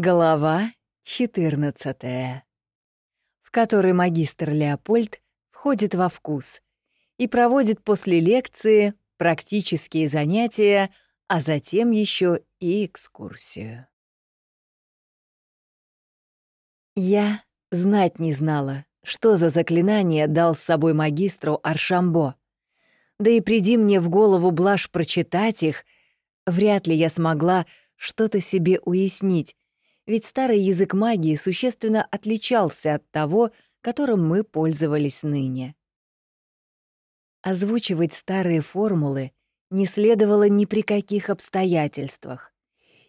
Глава 14, в которой магистр Леопольд входит во вкус и проводит после лекции практические занятия, а затем еще и экскурсию. Я знать не знала, что за заклинание дал с собой магистру Аршамбо. Да и приди мне в голову блажь прочитать их, вряд ли я смогла что-то себе уяснить, ведь старый язык магии существенно отличался от того, которым мы пользовались ныне. Озвучивать старые формулы не следовало ни при каких обстоятельствах.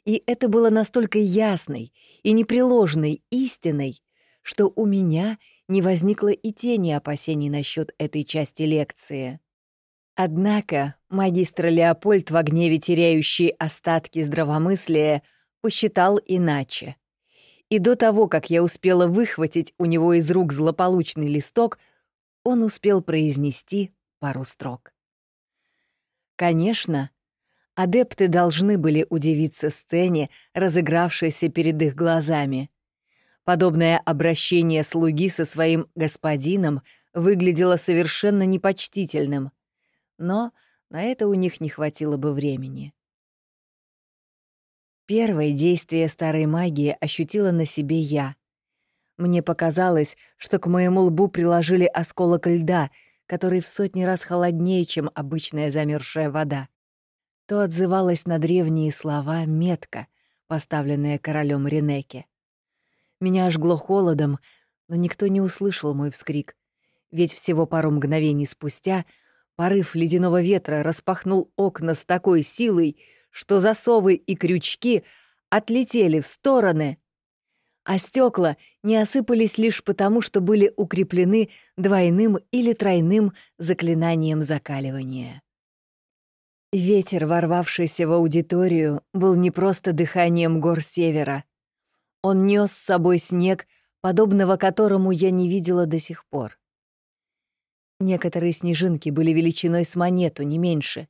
И это было настолько ясной и непреложной истиной, что у меня не возникло и тени опасений насчет этой части лекции. Однако магистр Леопольд, в гневе теряющий остатки здравомыслия, посчитал иначе. И до того, как я успела выхватить у него из рук злополучный листок, он успел произнести пару строк. Конечно, адепты должны были удивиться сцене, разыгравшейся перед их глазами. Подобное обращение слуги со своим господином выглядело совершенно непочтительным, но на это у них не хватило бы времени. Первое действие старой магии ощутила на себе я. Мне показалось, что к моему лбу приложили осколок льда, который в сотни раз холоднее, чем обычная замерзшая вода. То отзывалась на древние слова метка, поставленная королем Ренеке. Меня жгло холодом, но никто не услышал мой вскрик, ведь всего пару мгновений спустя порыв ледяного ветра распахнул окна с такой силой, что засовы и крючки отлетели в стороны, а стекла не осыпались лишь потому, что были укреплены двойным или тройным заклинанием закаливания. Ветер, ворвавшийся в аудиторию, был не просто дыханием гор севера. Он нес с собой снег, подобного которому я не видела до сих пор. Некоторые снежинки были величиной с монету, не меньше,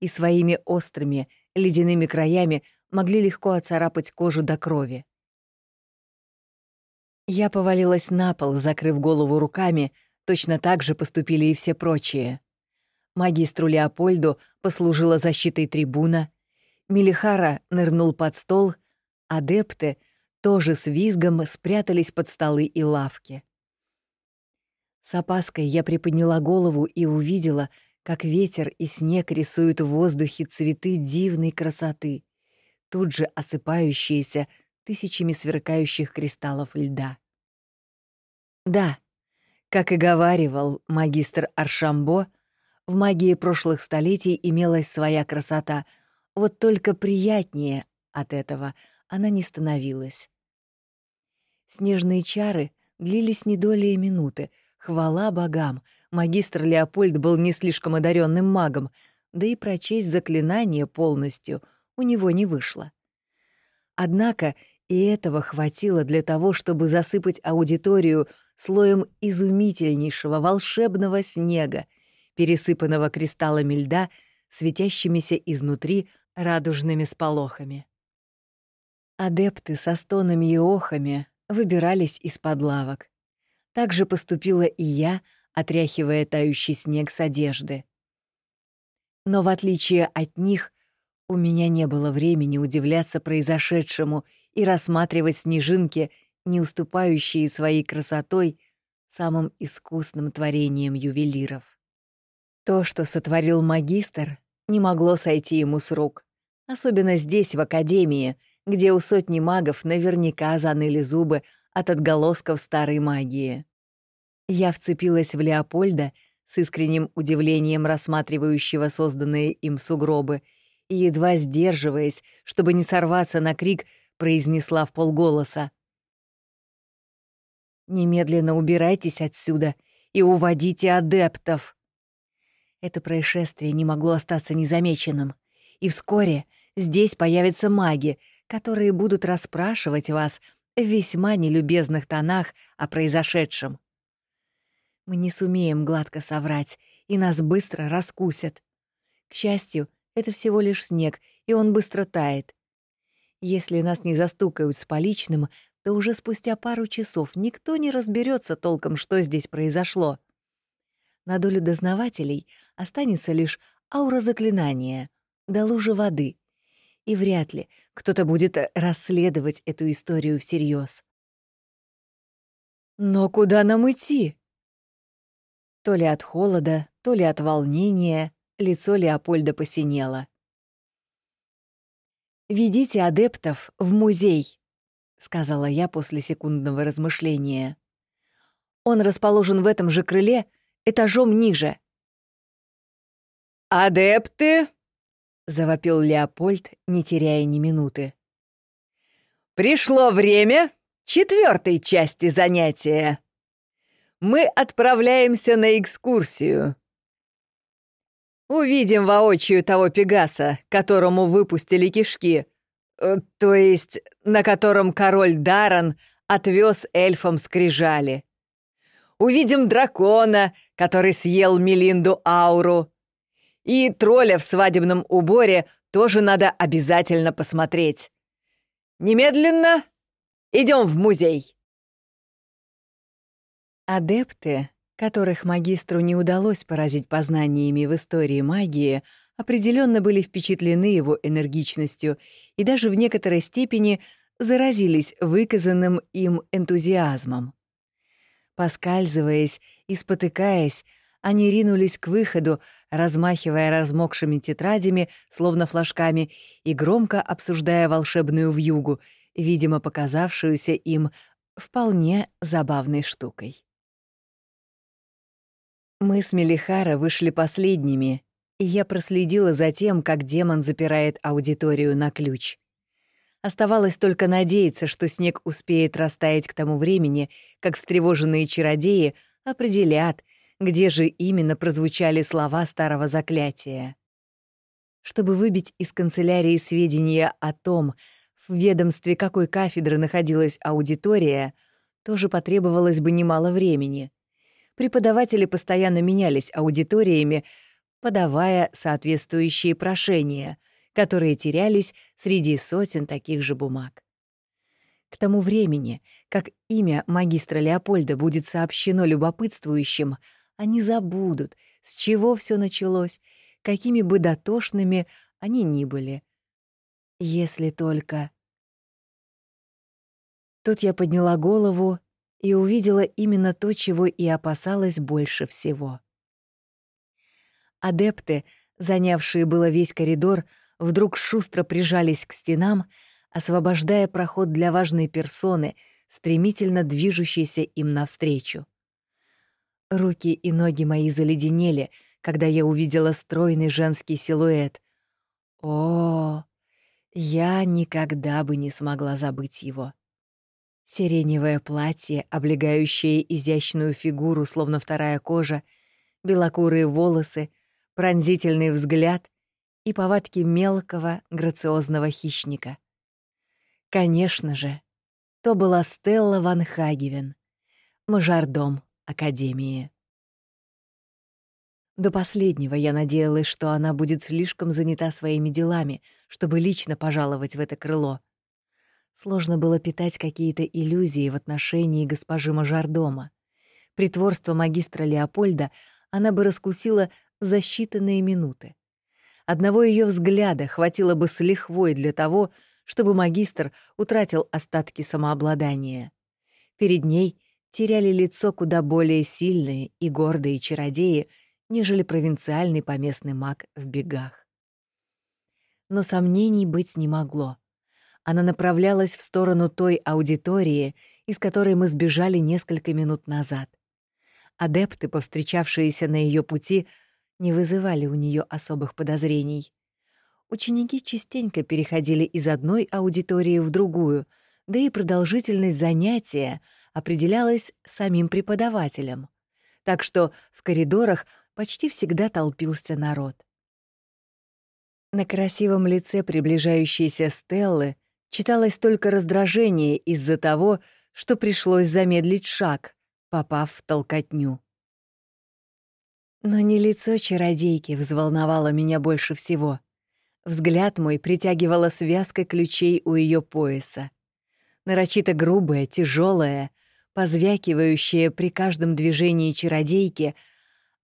и своими острыми, ледяными краями могли легко оцарапать кожу до крови. Я повалилась на пол, закрыв голову руками, точно так же поступили и все прочие. Магистру Леопольду послужила защитой трибуна, Мелихара нырнул под стол, адепты тоже с визгом спрятались под столы и лавки. С опаской я приподняла голову и увидела, как ветер и снег рисуют в воздухе цветы дивной красоты, тут же осыпающиеся тысячами сверкающих кристаллов льда. Да, как и говаривал магистр Аршамбо, в магии прошлых столетий имелась своя красота, вот только приятнее от этого она не становилась. Снежные чары длились не долей минуты, хвала богам — магистр Леопольд был не слишком одаренным магом, да и прочесть заклинание полностью у него не вышло. Однако и этого хватило для того, чтобы засыпать аудиторию слоем изумительнейшего волшебного снега, пересыпанного кристаллами льда, светящимися изнутри радужными сполохами. Адепты со стонами и охами выбирались из-под лавок. Так же поступила и я, отряхивая тающий снег с одежды. Но в отличие от них, у меня не было времени удивляться произошедшему и рассматривать снежинки, не уступающие своей красотой самым искусным творением ювелиров. То, что сотворил магистр, не могло сойти ему с рук, особенно здесь, в Академии, где у сотни магов наверняка заныли зубы от отголосков старой магии. Я вцепилась в Леопольда с искренним удивлением рассматривающего созданные им сугробы и, едва сдерживаясь, чтобы не сорваться на крик, произнесла в полголоса. «Немедленно убирайтесь отсюда и уводите адептов!» Это происшествие не могло остаться незамеченным, и вскоре здесь появятся маги, которые будут расспрашивать вас в весьма нелюбезных тонах о произошедшем. Мы не сумеем гладко соврать, и нас быстро раскусят. К счастью, это всего лишь снег, и он быстро тает. Если нас не застукают с поличным, то уже спустя пару часов никто не разберется толком, что здесь произошло. На долю дознавателей останется лишь аура заклинания, да лужа воды. И вряд ли кто-то будет расследовать эту историю всерьез. Но куда нам идти? То ли от холода, то ли от волнения лицо Леопольда посинело. «Ведите адептов в музей», — сказала я после секундного размышления. «Он расположен в этом же крыле, этажом ниже». «Адепты!» — завопил Леопольд, не теряя ни минуты. «Пришло время четвертой части занятия. Мы отправляемся на экскурсию. Увидим воочию того Пегаса, которому выпустили кишки, э, то есть на котором король Даран отвез эльфам скрижали. Увидим дракона, который съел Мелинду Ауру. И тролля в свадебном уборе тоже надо обязательно посмотреть. Немедленно Идем в музей!» Адепты, которых магистру не удалось поразить познаниями в истории магии, определенно были впечатлены его энергичностью и даже в некоторой степени заразились выказанным им энтузиазмом. Поскальзываясь и спотыкаясь, они ринулись к выходу, размахивая размокшими тетрадями, словно флажками, и громко обсуждая волшебную вьюгу — видимо, показавшуюся им вполне забавной штукой. Мы с Мелихара вышли последними, и я проследила за тем, как демон запирает аудиторию на ключ. Оставалось только надеяться, что снег успеет растаять к тому времени, как встревоженные чародеи определят, где же именно прозвучали слова старого заклятия. Чтобы выбить из канцелярии сведения о том, в ведомстве какой кафедры находилась аудитория, тоже потребовалось бы немало времени. Преподаватели постоянно менялись аудиториями, подавая соответствующие прошения, которые терялись среди сотен таких же бумаг. К тому времени, как имя магистра Леопольда будет сообщено любопытствующим, они забудут, с чего все началось, какими бы дотошными они ни были. Если только... Тут я подняла голову и увидела именно то, чего и опасалась больше всего. Адепты, занявшие было весь коридор, вдруг шустро прижались к стенам, освобождая проход для важной персоны, стремительно движущейся им навстречу. Руки и ноги мои заледенели, когда я увидела стройный женский силуэт. О, я никогда бы не смогла забыть его. Сиреневое платье, облегающее изящную фигуру, словно вторая кожа, белокурые волосы, пронзительный взгляд и повадки мелкого, грациозного хищника. Конечно же, то была Стелла Ван Хагевен, мажордом Академии. До последнего я надеялась, что она будет слишком занята своими делами, чтобы лично пожаловать в это крыло — Сложно было питать какие-то иллюзии в отношении госпожи Мажордома. Притворство магистра Леопольда она бы раскусила за считанные минуты. Одного ее взгляда хватило бы с лихвой для того, чтобы магистр утратил остатки самообладания. Перед ней теряли лицо куда более сильные и гордые чародеи, нежели провинциальный поместный маг в бегах. Но сомнений быть не могло. Она направлялась в сторону той аудитории, из которой мы сбежали несколько минут назад. Адепты, повстречавшиеся на ее пути, не вызывали у нее особых подозрений. Ученики частенько переходили из одной аудитории в другую, да и продолжительность занятия определялась самим преподавателем. Так что в коридорах почти всегда толпился народ. На красивом лице приближающейся Стеллы — читалось только раздражение из-за того, что пришлось замедлить шаг, попав в толкотню. Но не лицо чародейки взволновало меня больше всего. Взгляд мой притягивала связка ключей у ее пояса. Нарочито грубая, тяжелая, позвякивающая при каждом движении чародейки,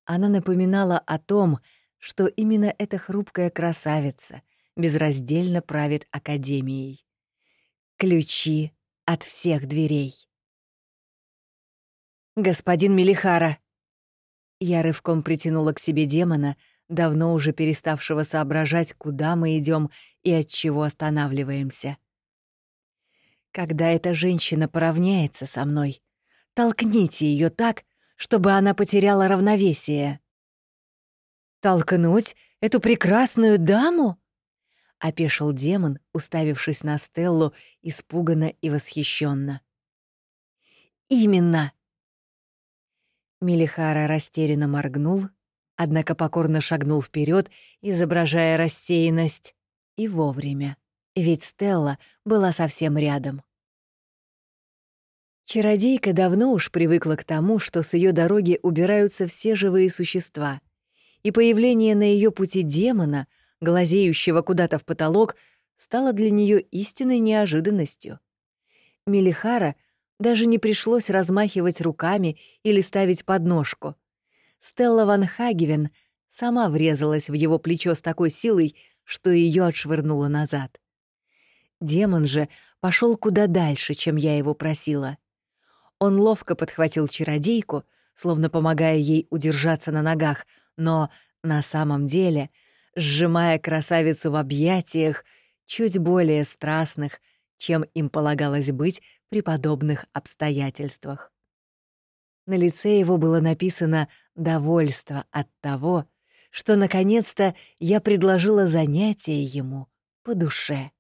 она напоминала о том, что именно эта хрупкая красавица безраздельно правит Академией. Ключи от всех дверей. «Господин Мелихара!» Я рывком притянула к себе демона, давно уже переставшего соображать, куда мы идем и от чего останавливаемся. Когда эта женщина поравняется со мной, толкните ее так, чтобы она потеряла равновесие. «Толкнуть эту прекрасную даму?» — опешил демон, уставившись на Стеллу испуганно и восхищенно. «Именно!» Мелихара растерянно моргнул, однако покорно шагнул вперед, изображая рассеянность, и вовремя, ведь Стелла была совсем рядом. Чародейка давно уж привыкла к тому, что с ее дороги убираются все живые существа, и появление на ее пути демона, глазеющего куда-то в потолок, стало для нее истинной неожиданностью. Мелихара даже не пришлось размахивать руками или ставить подножку. Стелла Ван Хагевен сама врезалась в его плечо с такой силой, что ее отшвырнуло назад. Демон же пошел куда дальше, чем я его просила. Он ловко подхватил чародейку, словно помогая ей удержаться на ногах, но на самом деле, сжимая красавицу в объятиях, чуть более страстных, чем им полагалось быть при подобных обстоятельствах. На лице его было написано «довольство от того», что наконец-то я предложила занятие ему по душе.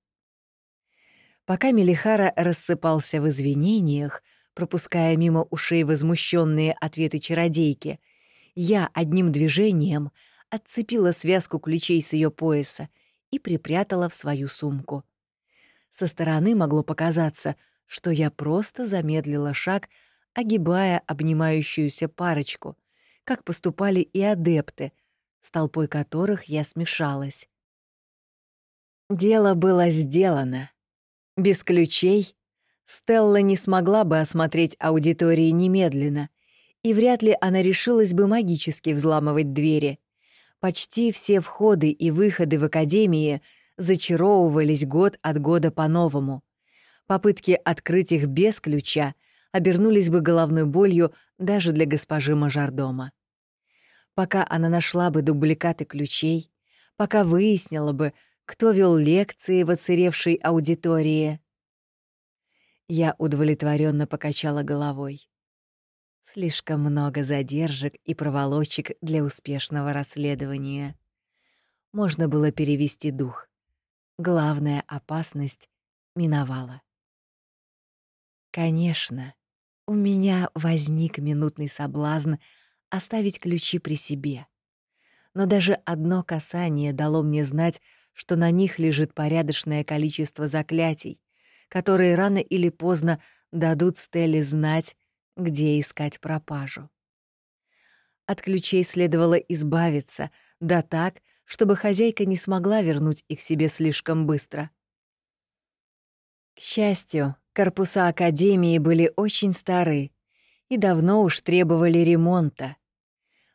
Пока Мелихара рассыпался в извинениях, пропуская мимо ушей возмущенные ответы чародейки, я одним движением отцепила связку ключей с ее пояса и припрятала в свою сумку. Со стороны могло показаться, что я просто замедлила шаг, огибая обнимающуюся парочку, как поступали и адепты, с толпой которых я смешалась. Дело было сделано. Без ключей Стелла не смогла бы осмотреть аудитории немедленно, и вряд ли она решилась бы магически взламывать двери. Почти все входы и выходы в Академии — зачаровывались год от года по-новому. Попытки открыть их без ключа обернулись бы головной болью даже для госпожи Мажордома. Пока она нашла бы дубликаты ключей, пока выяснила бы, кто вел лекции в оцаревшей аудитории. Я удовлетворенно покачала головой. Слишком много задержек и проволочек для успешного расследования. Можно было перевести дух. Главная опасность миновала. Конечно, у меня возник минутный соблазн оставить ключи при себе. Но даже одно касание дало мне знать, что на них лежит порядочное количество заклятий, которые рано или поздно дадут Стелле знать, где искать пропажу. От ключей следовало избавиться, да так, чтобы хозяйка не смогла вернуть их себе слишком быстро. К счастью, корпуса Академии были очень стары и давно уж требовали ремонта.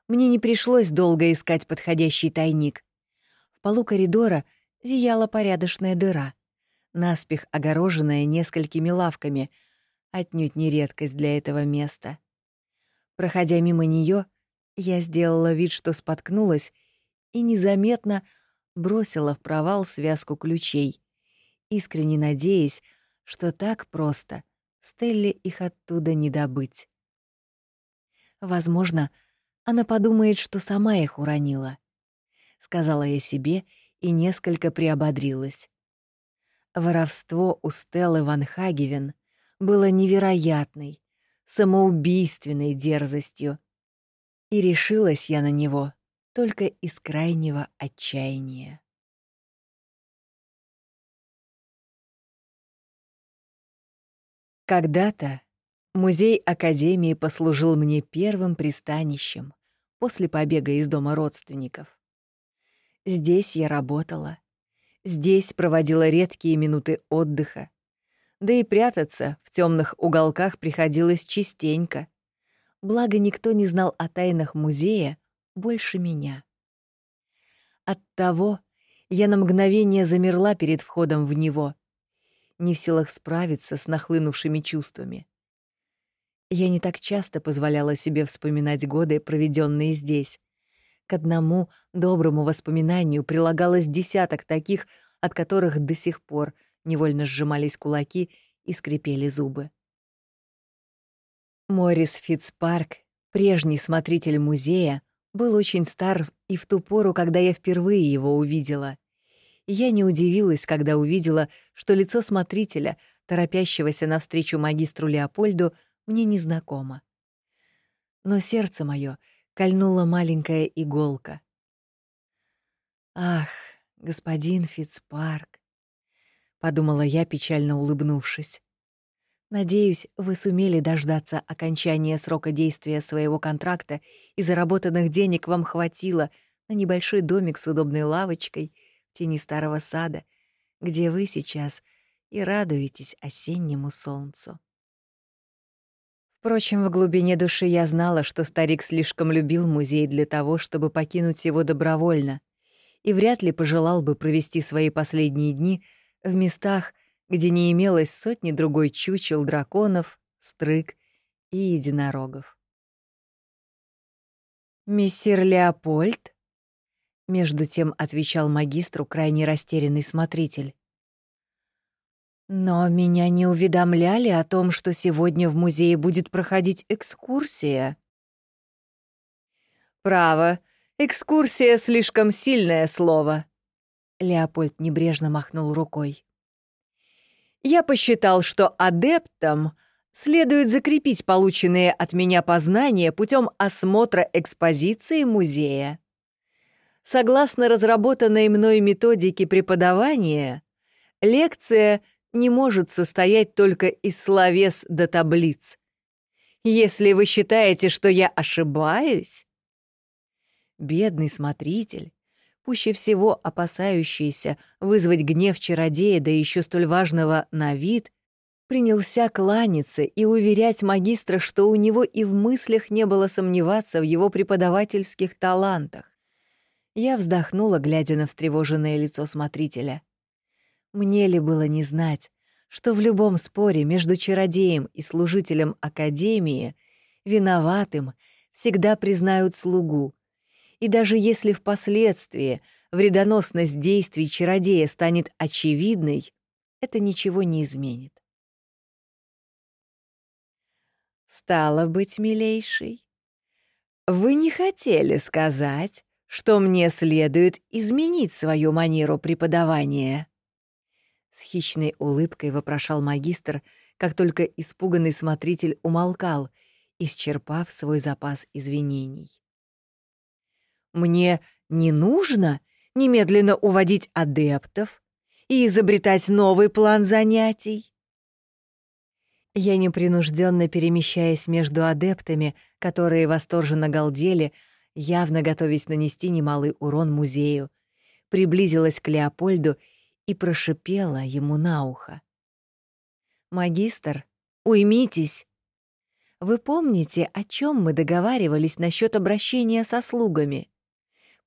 Мне не пришлось долго искать подходящий тайник. В полу коридора зияла порядочная дыра, наспех огороженная несколькими лавками, отнюдь не редкость для этого места. Проходя мимо нее, я сделала вид, что споткнулась и незаметно бросила в провал связку ключей, искренне надеясь, что так просто Стелле их оттуда не добыть. Возможно, она подумает, что сама их уронила, сказала я себе и несколько приободрилась. Воровство у Стеллы Ван Хагевен было невероятной, самоубийственной дерзостью. И решилась я на него только из крайнего отчаяния. Когда-то музей Академии послужил мне первым пристанищем после побега из дома родственников. Здесь я работала, Здесь проводила редкие минуты отдыха. Да и прятаться в темных уголках приходилось частенько. Благо, никто не знал о тайнах музея больше меня. Оттого я на мгновение замерла перед входом в него, не в силах справиться с нахлынувшими чувствами. Я не так часто позволяла себе вспоминать годы, проведенные здесь. К одному доброму воспоминанию прилагалось десяток таких, от которых до сих пор невольно сжимались кулаки и скрипели зубы. Морис Фитцпарк, прежний смотритель музея, был очень стар и в ту пору, когда я впервые его увидела. Я не удивилась, когда увидела, что лицо смотрителя, торопящегося навстречу магистру Леопольду, мне незнакомо. Но сердце мое кольнула маленькая иголка. «Ах, господин Фицпарк!» — подумала я, печально улыбнувшись. «Надеюсь, вы сумели дождаться окончания срока действия своего контракта и заработанных денег вам хватило на небольшой домик с удобной лавочкой в тени старого сада, где вы сейчас и радуетесь осеннему солнцу». Впрочем, в глубине души я знала, что старик слишком любил музей для того, чтобы покинуть его добровольно, и вряд ли пожелал бы провести свои последние дни в местах, где не имелось сотни другой чучел драконов, стрыг и единорогов. «Мессир Леопольд?» — между тем отвечал магистру крайне растерянный смотритель. Но меня не уведомляли о том, что сегодня в музее будет проходить экскурсия. Право, экскурсия слишком сильное слово. Леопольд небрежно махнул рукой. Я посчитал, что адептам следует закрепить полученные от меня познания путем осмотра экспозиции музея. Согласно разработанной мной методике преподавания, лекция — не может состоять только из словес до таблиц. Если вы считаете, что я ошибаюсь... Бедный смотритель, пуще всего опасающийся вызвать гнев чародея, да еще столь важного на вид, принялся кланяться и уверять магистра, что у него и в мыслях не было сомневаться в его преподавательских талантах. Я вздохнула, глядя на встревоженное лицо смотрителя. Мне ли было не знать, что в любом споре между чародеем и служителем Академии виноватым всегда признают слугу, и даже если впоследствии вредоносность действий чародея станет очевидной, это ничего не изменит. «Стало быть, милейший, вы не хотели сказать, что мне следует изменить свою манеру преподавания?» С хищной улыбкой вопрошал магистр, как только испуганный смотритель умолкал, исчерпав свой запас извинений. «Мне не нужно немедленно уводить адептов и изобретать новый план занятий?» Я непринужденно перемещаясь между адептами, которые восторженно галдели, явно готовясь нанести немалый урон музею, приблизилась к Леопольду и прошипела ему на ухо. «Магистр, уймитесь! Вы помните, о чем мы договаривались насчет обращения со слугами?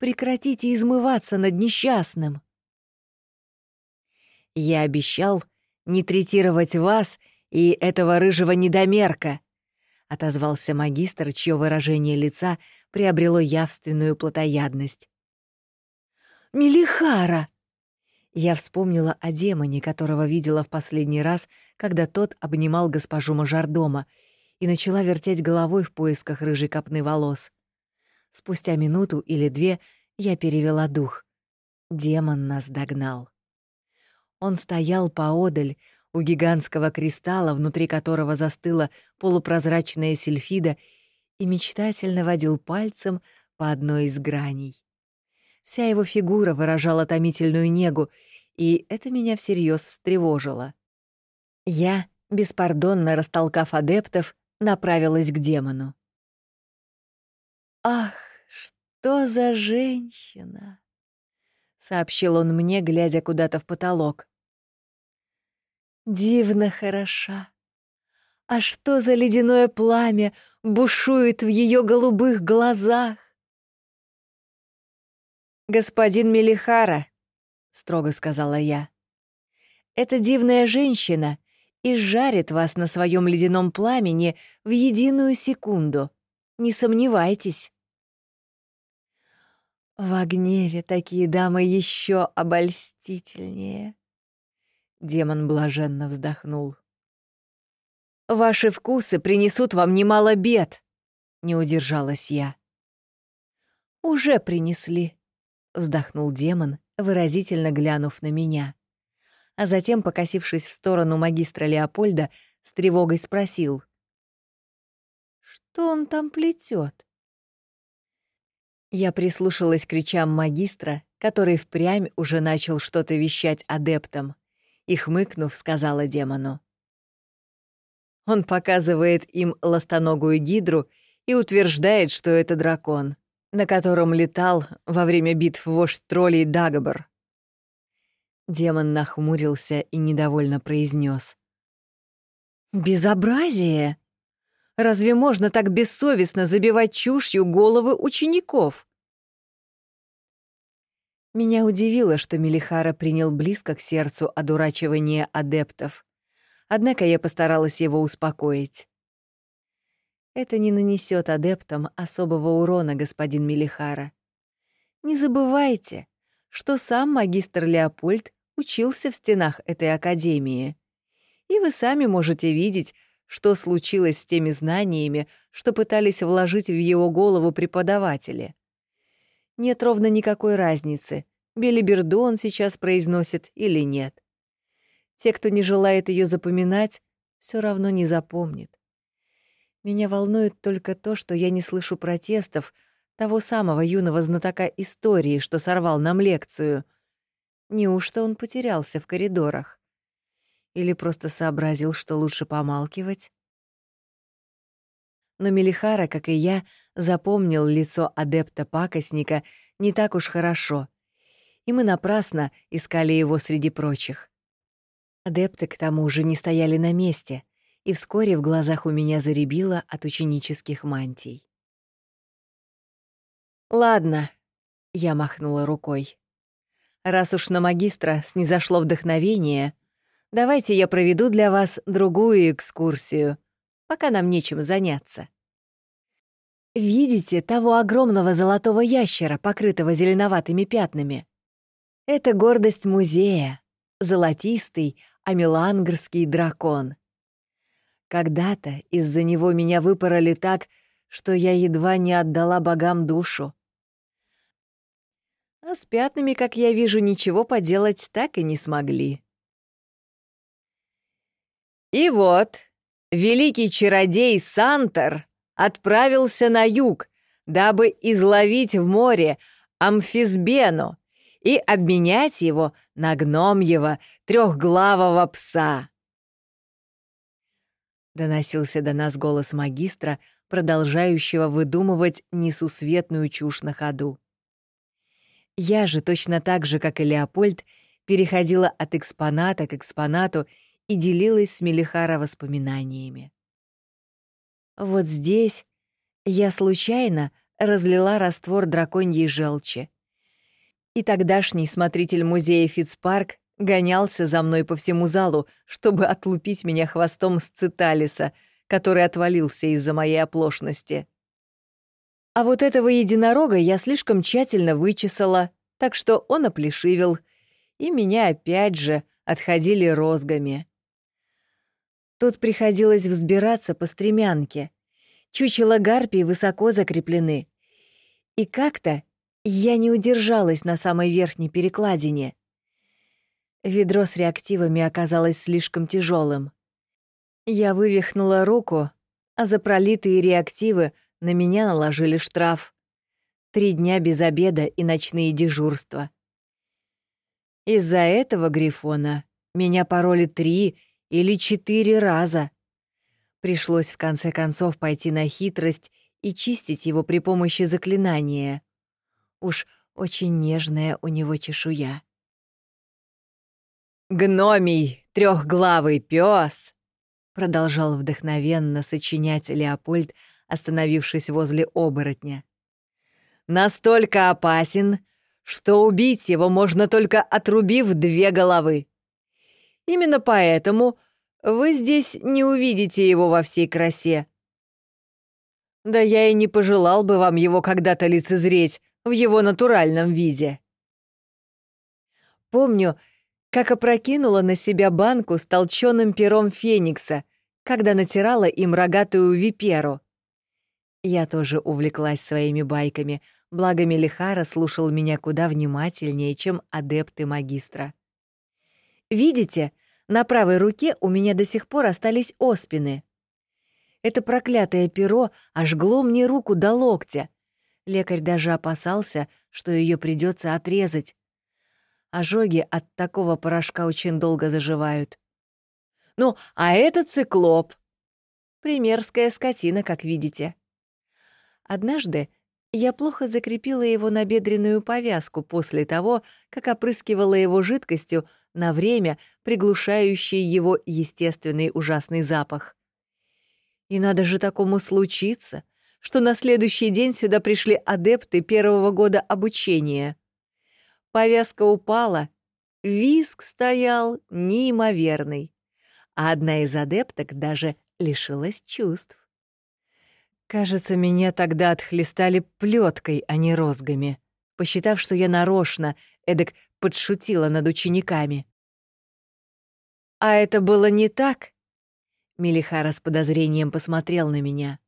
Прекратите измываться над несчастным!» «Я обещал не третировать вас и этого рыжего недомерка», — отозвался магистр, чье выражение лица приобрело явственную плотоядность. «Мелихара!» Я вспомнила о демоне, которого видела в последний раз, когда тот обнимал госпожу Мажордома, и начала вертеть головой в поисках рыжей копны волос. Спустя минуту или две я перевела дух. Демон нас догнал. Он стоял поодаль, у гигантского кристалла, внутри которого застыла полупрозрачная сильфида, и мечтательно водил пальцем по одной из граней. Вся его фигура выражала томительную негу, и это меня всерьез встревожило. Я, беспардонно растолкав адептов, направилась к демону. «Ах, что за женщина!» сообщил он мне, глядя куда-то в потолок. Дивно хороша. А что за ледяное пламя бушует в ее голубых глазах? «Господин Мелихара», — строго сказала я, — «эта дивная женщина изжарит вас на своем ледяном пламени в единую секунду. Не сомневайтесь». В гневе такие дамы еще обольстительнее. Демон блаженно вздохнул. Ваши вкусы принесут вам немало бед, не удержалась я. Уже принесли, вздохнул демон, выразительно глянув на меня. А затем, покосившись в сторону магистра Леопольда, с тревогой спросил: Что он там плетет? Я прислушалась к кричам магистра, который впрямь уже начал что-то вещать адептам, и, хмыкнув, сказала демону. Он показывает им ластоногую гидру и утверждает, что это дракон, на котором летал во время битв вождь троллей Дагобор. Демон нахмурился и недовольно произнес: «Безобразие! Разве можно так бессовестно забивать чушью головы учеников? Меня удивило, что Мелихара принял близко к сердцу одурачивание адептов. Однако я постаралась его успокоить. Это не нанесет адептам особого урона, господин Мелихара. Не забывайте, что сам магистр Леопольд учился в стенах этой академии. И вы сами можете видеть, что случилось с теми знаниями, что пытались вложить в его голову преподаватели. Нет ровно никакой разницы, белиберду он сейчас произносит или нет. Те, кто не желает ее запоминать, все равно не запомнит. Меня волнует только то, что я не слышу протестов того самого юного знатока истории, что сорвал нам лекцию. Неужто он потерялся в коридорах? Или просто сообразил, что лучше помалкивать? Но Мелихара, как и я, запомнил лицо адепта-пакостника не так уж хорошо, и мы напрасно искали его среди прочих. Адепты, к тому же, не стояли на месте, и вскоре в глазах у меня заребило от ученических мантий. «Ладно», — я махнула рукой. «Раз уж на магистра снизошло вдохновение, Давайте я проведу для вас другую экскурсию, пока нам нечем заняться. Видите того огромного золотого ящера, покрытого зеленоватыми пятнами? Это гордость музея, золотистый амилангрский дракон. Когда-то из-за него меня выпороли так, что я едва не отдала богам душу. А с пятнами, как я вижу, ничего поделать так и не смогли. И вот, великий чародей Сантер отправился на юг, дабы изловить в море амфисбену и обменять его на гномьего трехглавого пса. Доносился до нас голос магистра, продолжающего выдумывать несусветную чушь на ходу. Я же точно так же, как и Леопольд, переходила от экспоната к экспонату и делилась с Мелихара воспоминаниями. Вот здесь я случайно разлила раствор драконьей желчи. И тогдашний смотритель музея Фицпарк гонялся за мной по всему залу, чтобы отлупить меня хвостом с циталиса, который отвалился из-за моей оплошности. А вот этого единорога я слишком тщательно вычесала, так что он оплешивел, и меня опять же отходили розгами. Тут приходилось взбираться по стремянке. Чучела гарпии высоко закреплены. И как-то я не удержалась на самой верхней перекладине. Ведро с реактивами оказалось слишком тяжелым. Я вывихнула руку, а за пролитые реактивы на меня наложили штраф. Три дня без обеда и ночные дежурства. Из-за этого Грифона меня пароли три или четыре раза. Пришлось в конце концов пойти на хитрость и чистить его при помощи заклинания. Уж Очень нежная у него чешуя. «Гномий, трехглавый пес!» Продолжал вдохновенно сочинять Леопольд, остановившись возле оборотня. «Настолько опасен, что убить его можно только отрубив две головы. Именно поэтому вы здесь не увидите его во всей красе. Да я и не пожелал бы вам его когда-то лицезреть в его натуральном виде. Помню, как опрокинула на себя банку с толченым пером феникса, когда натирала им рогатую виперу. Я тоже увлеклась своими байками, благо Мелихара слушал меня куда внимательнее, чем адепты магистра. Видите, на правой руке у меня до сих пор остались оспины. Это проклятое перо ожгло мне руку до локтя. Лекарь даже опасался, что ее придется отрезать. Ожоги от такого порошка очень долго заживают. Ну, а это циклоп. Примерская скотина, как видите. Однажды я плохо закрепила его на бедренную повязку после того, как опрыскивала его жидкостью на время, приглушающей его естественный ужасный запах. И надо же такому случиться, что на следующий день сюда пришли адепты первого года обучения. Повязка упала, виск стоял неимоверный, а одна из адепток даже лишилась чувств. Кажется, меня тогда отхлестали плеткой, а не розгами, посчитав, что я нарочно, эдак подшутила над учениками. «А это было не так?» Мелихара с подозрением посмотрел на меня.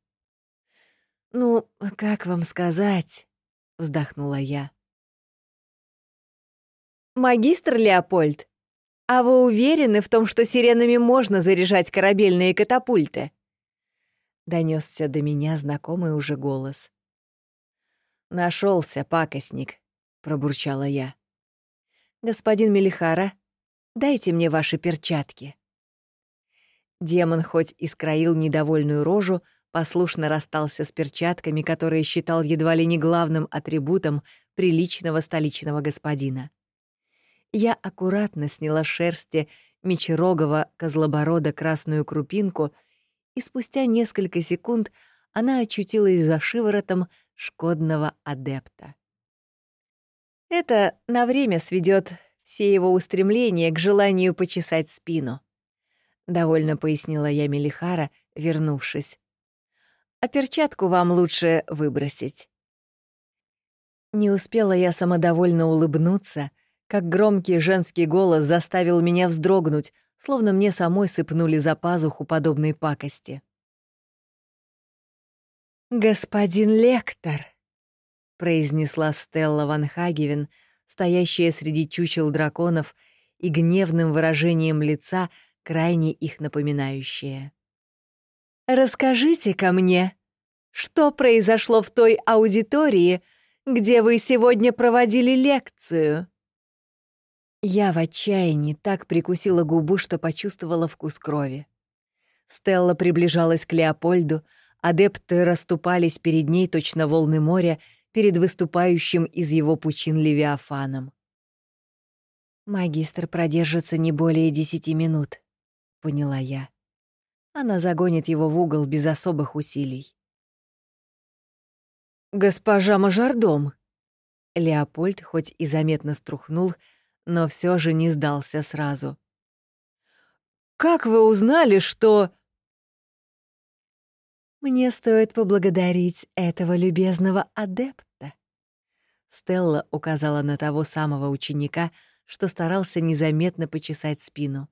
«Ну, как вам сказать?» — вздохнула я. «Магистр Леопольд, а вы уверены в том, что сиренами можно заряжать корабельные катапульты?» донесся до меня знакомый уже голос. Нашелся пакостник, пробурчала я. Господин Мелихара, дайте мне ваши перчатки. Демон хоть и скроил недовольную рожу, послушно расстался с перчатками, которые считал едва ли не главным атрибутом приличного столичного господина. Я аккуратно сняла шерсти мечерогого козлоборода красную крупинку и спустя несколько секунд она очутилась за шиворотом шкодного адепта. Это на время сведет все его устремления к желанию почесать спину. Довольно пояснила я Мелихара, вернувшись. А перчатку вам лучше выбросить. Не успела я самодовольно улыбнуться, как громкий женский голос заставил меня вздрогнуть, словно мне самой сыпнули за пазуху подобной пакости. «Господин лектор», — произнесла Стелла Ван Хагевен, стоящая среди чучел драконов и гневным выражением лица, крайне их напоминающее. «Расскажите-ка мне, что произошло в той аудитории, где вы сегодня проводили лекцию?» Я в отчаянии так прикусила губу, что почувствовала вкус крови. Стелла приближалась к Леопольду, адепты расступались перед ней точно волны моря перед выступающим из его пучин Левиафаном. «Магистр продержится не более десяти минут», — поняла я. Она загонит его в угол без особых усилий. «Госпожа Мажордом!» Леопольд хоть и заметно струхнул, — но все же не сдался сразу. «Как вы узнали, что...» «Мне стоит поблагодарить этого любезного адепта», Стелла указала на того самого ученика, что старался незаметно почесать спину.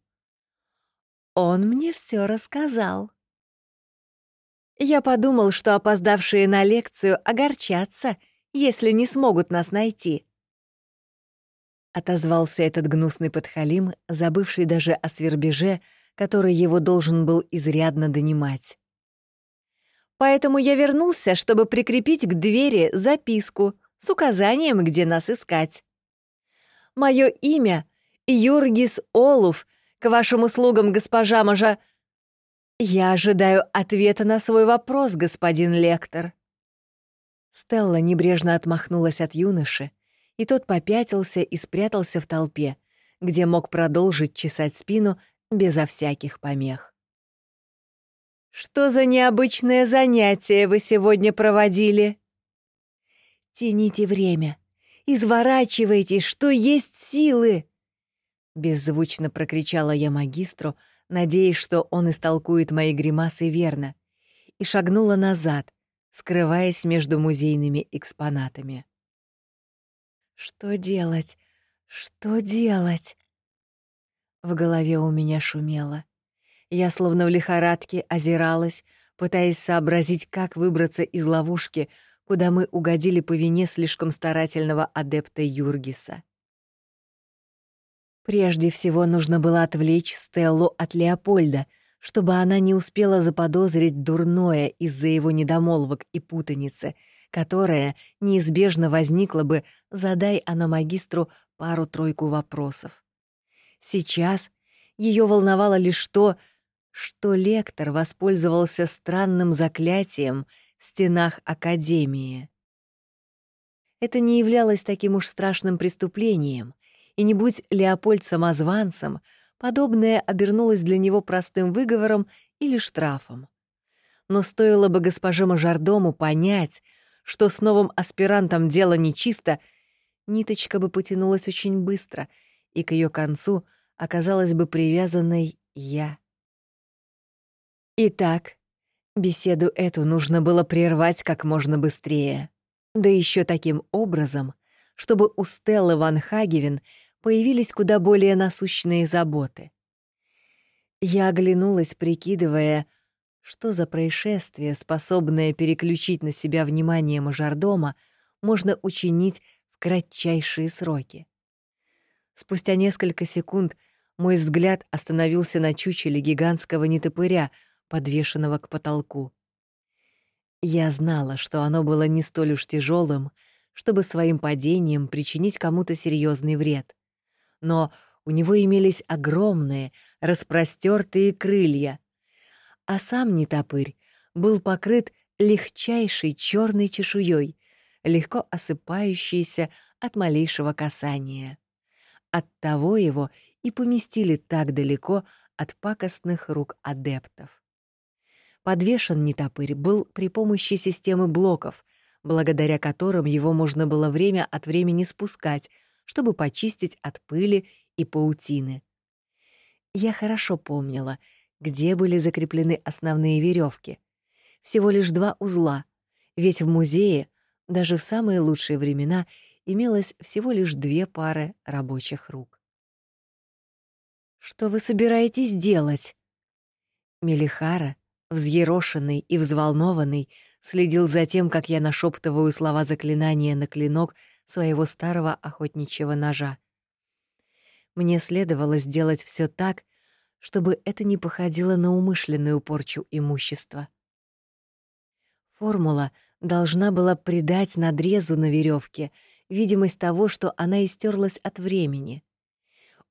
«Он мне все рассказал». Я подумал, что опоздавшие на лекцию огорчатся, если не смогут нас найти. Отозвался этот гнусный подхалим, забывший даже о свербеже, который его должен был изрядно донимать. Поэтому я вернулся, чтобы прикрепить к двери записку с указанием, где нас искать. Мое имя — Юргис Олуф, к вашим услугам, госпожа Можа. Я ожидаю ответа на свой вопрос, господин лектор. Стелла небрежно отмахнулась от юноши, и тот попятился и спрятался в толпе, где мог продолжить чесать спину безо всяких помех. «Что за необычное занятие вы сегодня проводили?» «Тяните время, изворачивайтесь, что есть силы!» Беззвучно прокричала я магистру, надеясь, что он истолкует мои гримасы верно, и шагнула назад, скрываясь между музейными экспонатами. «Что делать? Что делать?» В голове у меня шумело. Я словно в лихорадке озиралась, пытаясь сообразить, как выбраться из ловушки, куда мы угодили по вине слишком старательного адепта Юргиса. Прежде всего нужно было отвлечь Стеллу от Леопольда, чтобы она не успела заподозрить дурное из-за его недомолвок и путаницы, которая неизбежно возникла бы, задай она магистру пару-тройку вопросов. Сейчас ее волновало лишь то, что лектор воспользовался странным заклятием в стенах Академии. Это не являлось таким уж страшным преступлением, и не будь Леопольд самозванцем, подобное обернулось для него простым выговором или штрафом. Но стоило бы госпоже Мажордому понять, что с новым аспирантом дело нечисто, ниточка бы потянулась очень быстро, и к ее концу оказалась бы привязанной я. Итак, беседу эту нужно было прервать как можно быстрее. Да еще таким образом, чтобы у Стеллы Ван Хагевен появились куда более насущные заботы. Я оглянулась, прикидывая, что за происшествие, способное переключить на себя внимание мажордома, можно учинить в кратчайшие сроки. Спустя несколько секунд мой взгляд остановился на чучеле гигантского нетопыря, подвешенного к потолку. Я знала, что оно было не столь уж тяжелым, чтобы своим падением причинить кому-то серьезный вред но у него имелись огромные, распростертые крылья, а сам нетопырь был покрыт легчайшей черной чешуей, легко осыпающейся от малейшего касания. Оттого его и поместили так далеко от пакостных рук адептов. Подвешен нетопырь был при помощи системы блоков, благодаря которым его можно было время от времени спускать, чтобы почистить от пыли и паутины. Я хорошо помнила, где были закреплены основные веревки. Всего лишь два узла, ведь в музее, даже в самые лучшие времена, имелось всего лишь две пары рабочих рук. «Что вы собираетесь делать?» Мелихара, взъерошенный и взволнованный, следил за тем, как я нашептываю слова заклинания на клинок своего старого охотничьего ножа. Мне следовало сделать все так, чтобы это не походило на умышленную порчу имущества. Формула должна была придать надрезу на веревке видимость того, что она истерлась от времени.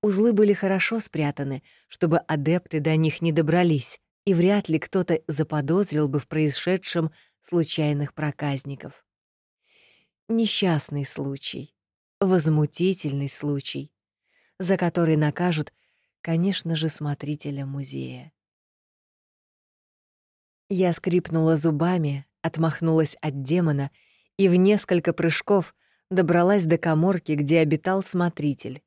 Узлы были хорошо спрятаны, чтобы адепты до них не добрались, и вряд ли кто-то заподозрил бы в происшедшем случайных проказников. Несчастный случай, возмутительный случай, за который накажут, конечно же, смотрителя музея. Я скрипнула зубами, отмахнулась от демона и в несколько прыжков добралась до коморки, где обитал смотритель.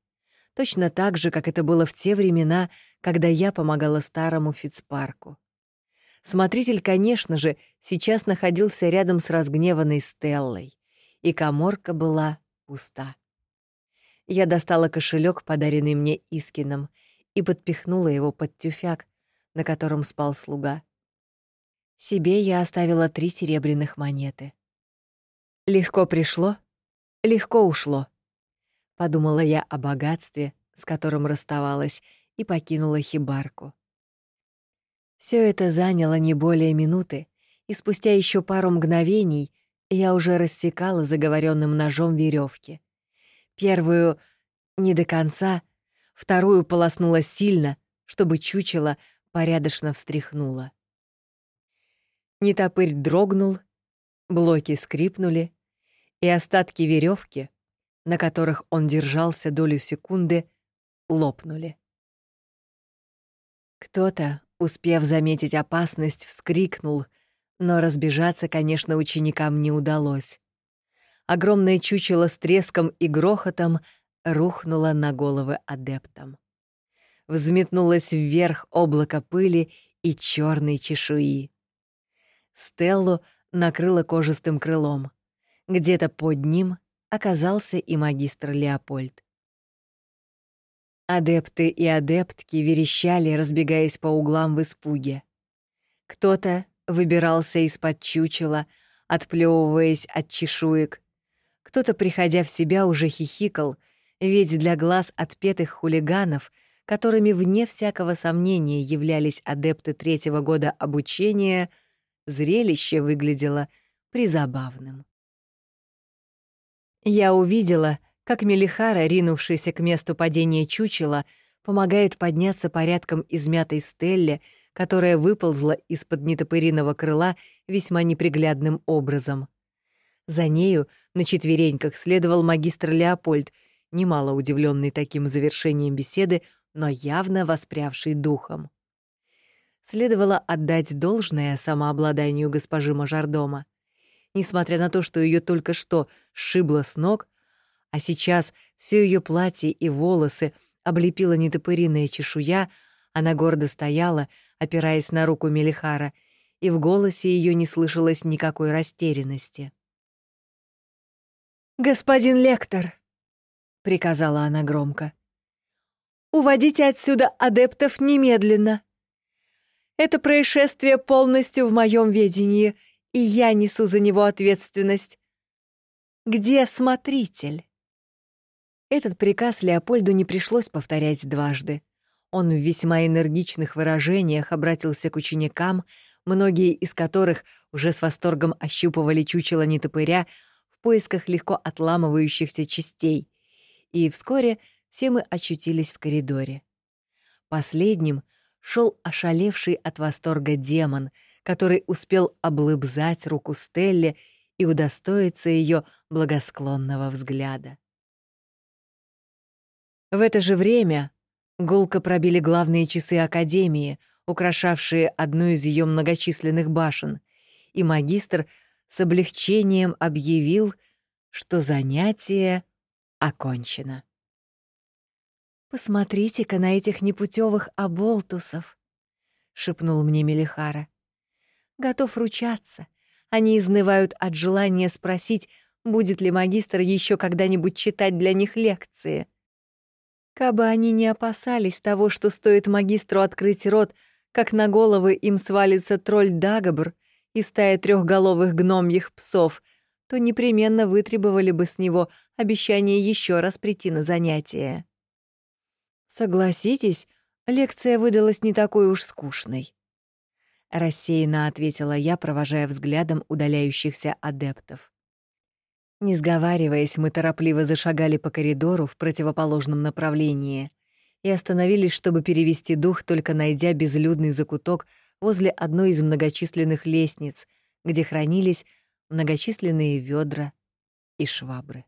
Точно так же, как это было в те времена, когда я помогала старому Фицпарку. Смотритель, конечно же, сейчас находился рядом с разгневанной Стеллой и коморка была пуста. Я достала кошелек, подаренный мне Искином, и подпихнула его под тюфяк, на котором спал слуга. Себе я оставила три серебряных монеты. Легко пришло, легко ушло. Подумала я о богатстве, с которым расставалась, и покинула хибарку. Все это заняло не более минуты, и спустя еще пару мгновений — я уже рассекала заговоренным ножом веревки. Первую — не до конца, вторую полоснула сильно, чтобы чучело порядочно встряхнуло. Нетопырь дрогнул, блоки скрипнули, и остатки веревки, на которых он держался долю секунды, лопнули. Кто-то, успев заметить опасность, вскрикнул, но разбежаться, конечно, ученикам не удалось. Огромное чучело с треском и грохотом рухнуло на головы адептам. Взметнулось вверх облако пыли и черной чешуи. Стеллу накрыло кожистым крылом. Где-то под ним оказался и магистр Леопольд. Адепты и адептки верещали, разбегаясь по углам в испуге. Кто-то выбирался из-под чучела, отплевываясь от чешуек. Кто-то, приходя в себя, уже хихикал, ведь для глаз отпетых хулиганов, которыми вне всякого сомнения являлись адепты третьего года обучения, зрелище выглядело призабавным. Я увидела, как Мелихара, ринувшаяся к месту падения чучела, помогает подняться порядком измятой стелле, которая выползла из-под нетопыриного крыла весьма неприглядным образом. За нею на четвереньках следовал магистр Леопольд, немало удивленный таким завершением беседы, но явно воспрявший духом. Следовало отдать должное самообладанию госпожи Мажордома. Несмотря на то, что ее только что сшибло с ног, а сейчас все ее платье и волосы облепила нетопыриная чешуя, она гордо стояла, опираясь на руку Мелихара, и в голосе ее не слышалось никакой растерянности. «Господин лектор!» — приказала она громко. «Уводите отсюда адептов немедленно! Это происшествие полностью в моем ведении, и я несу за него ответственность. Где смотритель?» Этот приказ Леопольду не пришлось повторять дважды. Он в весьма энергичных выражениях обратился к ученикам, многие из которых уже с восторгом ощупывали чучело нетопыря в поисках легко отламывающихся частей. И вскоре все мы очутились в коридоре. Последним шел ошалевший от восторга демон, который успел облыбзать руку Стелле и удостоиться ее благосклонного взгляда. В это же время гулко пробили главные часы Академии, украшавшие одну из ее многочисленных башен, и магистр с облегчением объявил, что занятие окончено. «Посмотрите-ка на этих непутевых оболтусов», — шепнул мне Мелихара. «Готов ручаться. Они изнывают от желания спросить, будет ли магистр еще когда-нибудь читать для них лекции. Кабы они не опасались того, что стоит магистру открыть рот, как на головы им свалится тролль Дагобр и стая трехголовых гномьих псов, то непременно вытребовали бы с него обещание еще раз прийти на занятия. Согласитесь, лекция выдалась не такой уж скучной. Рассеянно ответила я, провожая взглядом удаляющихся адептов. Не сговариваясь, мы торопливо зашагали по коридору в противоположном направлении и остановились, чтобы перевести дух, только найдя безлюдный закуток возле одной из многочисленных лестниц, где хранились многочисленные ведра и швабры.